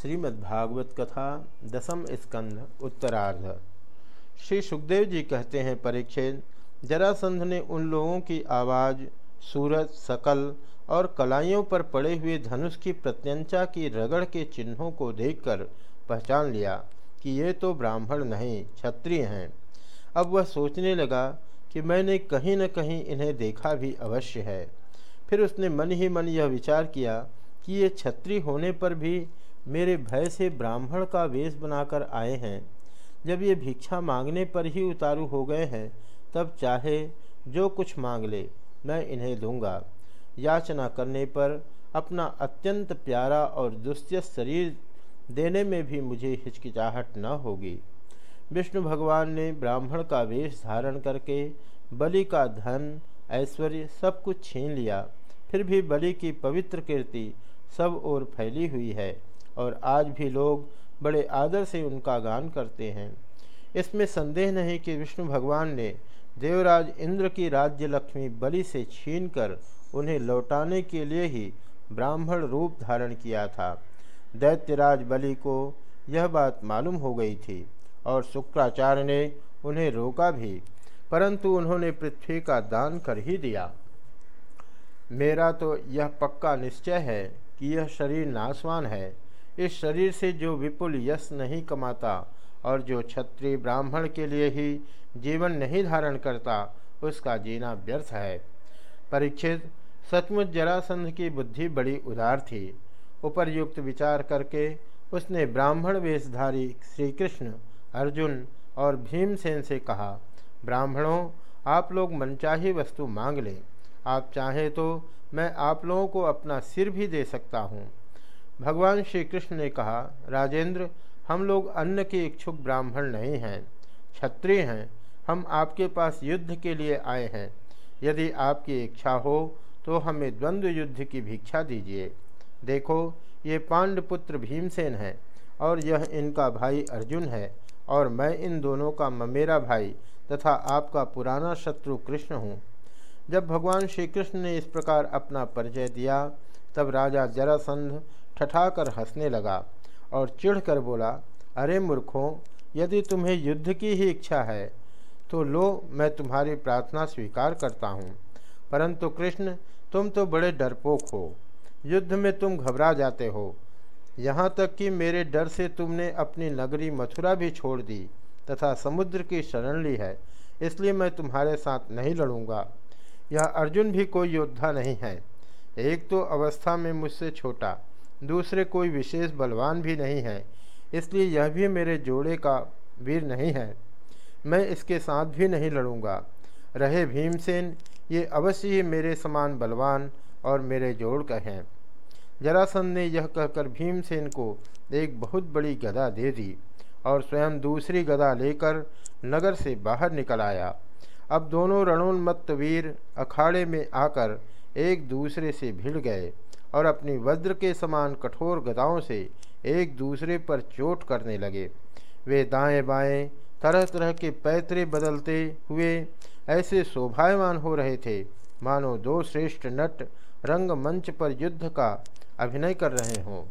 श्रीमद्भागवत कथा दसम स्कंध, उत्तरार्ध। श्री सुखदेव जी कहते हैं, परीक्षित, जरासंध ने उन लोगों की आवाज़, सूरज, सकल और कलाइयों पर पड़े हुए धनुष की प्रत्यंचा की रगड़ के चिन्हों को देखकर पहचान लिया कि ये तो ब्राह्मण नहीं, क्षत्रिय हैं। अब वह सोचने लगा कि मैंने कहीं न कहीं इन्हें देखा भी अवश्य है। फिर उसने मन ही मन यह विचार किया कि ये छत्री होने पर भी मेरे भय से ब्राह्मण का वेश बनाकर आए हैं। जब ये भिक्षा मांगने पर ही उतारू हो गए हैं, तब चाहे जो कुछ मांग ले, मैं इन्हें दूँगा। याचना करने पर अपना अत्यंत प्यारा और दुस्त्यत शरीर देने में भी मुझे हिचकिचाहट न होगी। विष्णु भगवान ने ब्राह्मण का वेश धारण करके बलि का धन, ऐश्वर्य सब कुछ छीन लिया। फिर भी बलि की पवित्र कीर्ति सब ओर फैली हुई है। और आज भी लोग बड़े आदर से उनका गान करते हैं। इसमें संदेह नहीं कि विष्णु भगवान ने देवराज इंद्र की राज्य लक्ष्मी बलि से छीनकर उन्हें लौटाने के लिए ही ब्राह्मण रूप धारण किया था। दैत्यराज बलि को यह बात मालूम हो गई थी और शुक्राचार्य ने उन्हें रोका भी, परंतु उन्होंने पृथ्वी का दान कर ही दिया। मेरा तो यह पक्का निश्चय है कि यह शरीर नासवान है। इस शरीर से जो विपुल यश नहीं कमाता और जो क्षत्रिय ब्राह्मण के लिए ही जीवन नहीं धारण करता, उसका जीना व्यर्थ है। परीक्षित, सचमुच जरासंध की बुद्धि बड़ी उदार थी। उपरयुक्त विचार करके उसने ब्राह्मण वेशधारी श्री कृष्ण अर्जुन और भीमसेन से कहा, ब्राह्मणों, आप लोग मनचाही वस्तु मांग लें। आप चाहें तो मैं आप लोगों को अपना सिर भी दे सकता हूँ। भगवान श्री कृष्ण ने कहा, राजेंद्र, हम लोग अन्न के इच्छुक ब्राह्मण नहीं हैं, क्षत्रिय हैं, हम आपके पास युद्ध के लिए आए हैं। यदि आपकी इच्छा हो तो हमें द्वंद्व युद्ध की भिक्षा दीजिए। देखो, ये पांडपुत्र भीमसेन है, और यह इनका भाई अर्जुन है, और मैं इन दोनों का ममेरा भाई तथा आपका पुराना शत्रु कृष्ण हूँ। जब भगवान श्री कृष्ण ने इस प्रकार अपना परिचय दिया, तब राजा जरासंध ठठाकर हंसने लगा और चिढ़कर बोला, अरे मूर्खों, यदि तुम्हें युद्ध की ही इच्छा है तो लो, मैं तुम्हारी प्रार्थना स्वीकार करता हूँ। परंतु कृष्ण, तुम तो बड़े डरपोक हो। युद्ध में तुम घबरा जाते हो। यहाँ तक कि मेरे डर से तुमने अपनी नगरी मथुरा भी छोड़ दी तथा समुद्र की शरण ली है, इसलिए मैं तुम्हारे साथ नहीं लड़ूँगा। यह अर्जुन भी कोई योद्धा नहीं है। एक तो अवस्था में मुझसे छोटा दूसरे कोई विशेष बलवान भी नहीं है, इसलिए यह भी मेरे जोड़े का वीर नहीं है। मैं इसके साथ भी नहीं लड़ूँगा। रहे भीमसेन, ये अवश्य ही मेरे समान बलवान और मेरे जोड़ का हैं। जरासंध ने यह कहकर भीमसेन को एक बहुत बड़ी गदा दे दी और स्वयं दूसरी गदा लेकर नगर से बाहर निकल आया। अब दोनों रणोन्मत्त वीर अखाड़े में आकर एक दूसरे से भिड़ गए। और अपनी वज्र के समान कठोर गदाओं से एक दूसरे पर चोट करने लगे। वे दाएँ बाएँ तरह तरह के पैतरे बदलते हुए ऐसे शोभायमान हो रहे थे। मानो दो श्रेष्ठ नट रंग मंच पर युद्ध का अभिनय कर रहे हों।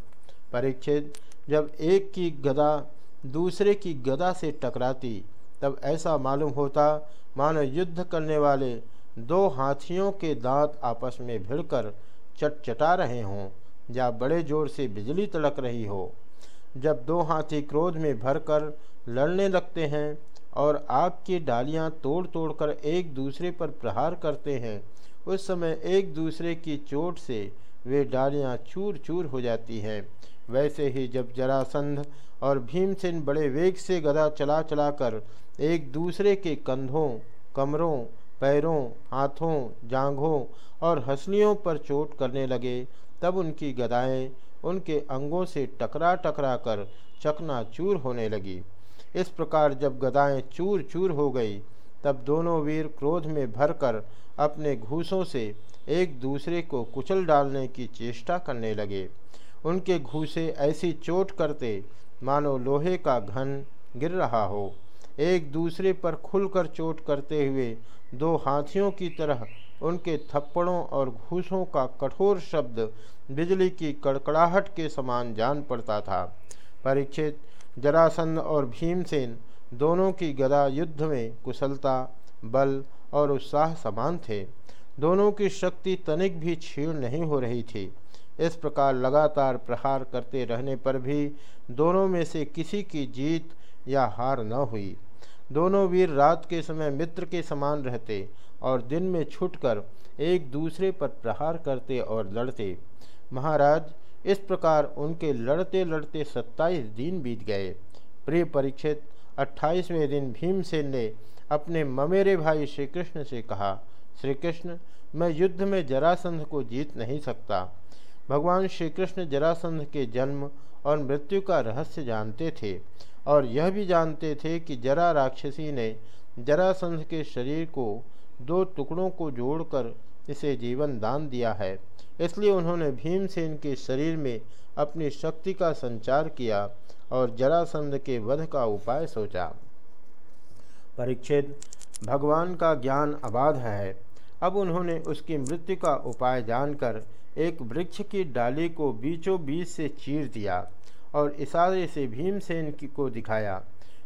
परीक्षित, जब एक की गदा दूसरे की गदा से टकराती, तब ऐसा मालूम होता, मानो युद्ध करने वाले दो हाथियों के दांत आपस में भिड़कर चटचटा रहे हों, या बड़े ज़ोर से बिजली तड़क रही हो। जब दो हाथी क्रोध में भरकर लड़ने लगते हैं और आग की डालियाँ तोड़ तोड़कर एक दूसरे पर प्रहार करते हैं, उस समय एक दूसरे की चोट से वे डालियाँ चूर चूर हो जाती हैं। वैसे ही जब जरासंध और भीमसेन बड़े वेग से गदा चला चलाकर एक दूसरे के कंधों, कमरों पैरों, हाथों, जांघों और हंसलियों पर चोट करने लगे। तब उनकी गदाएँ उनके अंगों से टकरा टकरा कर चकना चूर होने लगी। इस प्रकार जब गदाएँ चूर चूर हो गई, तब दोनों वीर क्रोध में भरकर अपने घूसों से एक दूसरे को कुचल डालने की चेष्टा करने लगे। उनके घूसे ऐसी चोट करते मानो लोहे का घन गिर रहा हो। एक दूसरे पर खुलकर चोट करते हुए दो हाथियों की तरह उनके थप्पड़ों और घूसों का कठोर शब्द बिजली की कड़कड़ाहट के समान जान पड़ता था। परीक्षित, जरासंध और भीमसेन दोनों की गदा युद्ध में कुशलता, बल और उत्साह समान थे। दोनों की शक्ति तनिक भी छीण नहीं हो रही थी। इस प्रकार लगातार प्रहार करते रहने पर भी दोनों में से किसी की जीत या हार न हुई। दोनों वीर रात के समय मित्र के समान रहते और दिन में छुटकर एक दूसरे पर प्रहार करते और लड़ते। महाराज, इस प्रकार उनके लड़ते लड़ते सत्ताईस दिन बीत गए। प्रिय परीक्षित, अट्ठाईसवें दिन भीमसेन ने अपने ममेरे भाई श्री कृष्ण से कहा श्री कृष्ण मैं युद्ध में जरासंध को जीत नहीं सकता। भगवान श्री कृष्ण जरासंध के जन्म और मृत्यु का रहस्य जानते थे और यह भी जानते थे कि जरा राक्षसी ने जरासंध के शरीर को दो टुकड़ों को जोड़कर इसे जीवन दान दिया है। इसलिए उन्होंने भीमसेन के शरीर में अपनी शक्ति का संचार किया और जरासंध के वध का उपाय सोचा। परीक्षित भगवान का ज्ञान अबाध है। अब उन्होंने उसकी मृत्यु का उपाय जानकर एक वृक्ष की डाली को बीचों बीच से चीर दिया और इशारे से भीमसेन की को दिखाया।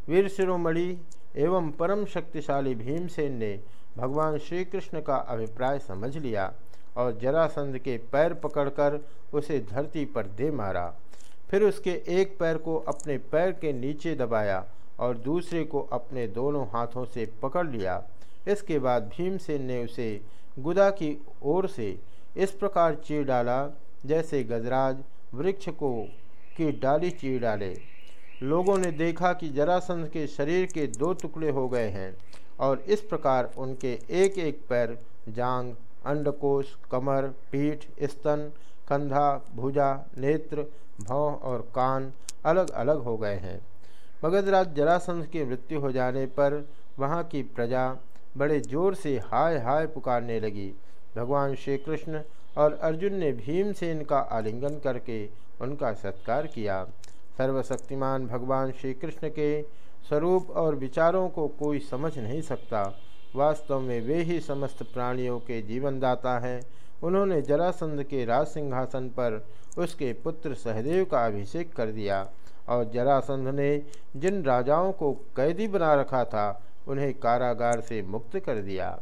वीर शिरोमणि एवं परम शक्तिशाली भीमसेन ने भगवान श्री कृष्ण का अभिप्राय समझ लिया और जरासंध के पैर पकड़कर उसे धरती पर दे मारा। फिर उसके एक पैर को अपने पैर के नीचे दबाया और दूसरे को अपने दोनों हाथों से पकड़ लिया। इसके बाद भीमसेन ने उसे गुदा की ओर से इस प्रकार चीर डाला, जैसे गजराज वृक्ष को, की डाली चीर डाले। लोगों ने देखा कि जरासंध के शरीर के दो टुकड़े हो गए हैं, और इस प्रकार उनके एक एक पैर, जांग, अंडकोश, कमर, पीठ, स्तन, कंधा, भुजा, नेत्र, भौं और कान अलग अलग हो गए हैं। मगधराज जरासंध की मृत्यु हो जाने पर वहाँ की प्रजा बड़े ज़ोर से हाय हाय पुकारने लगी। भगवान श्री कृष्ण और अर्जुन ने भीमसेन का आलिंगन करके उनका सत्कार किया। सर्वशक्तिमान भगवान श्री कृष्ण के स्वरूप और विचारों को कोई समझ नहीं सकता। वास्तव में वे ही समस्त प्राणियों के जीवनदाता हैं। उन्होंने जरासंध के राज सिंहासन पर उसके पुत्र सहदेव का अभिषेक कर दिया और जरासंध ने जिन राजाओं को कैदी बना रखा था, उन्हें कारागार से मुक्त कर दिया।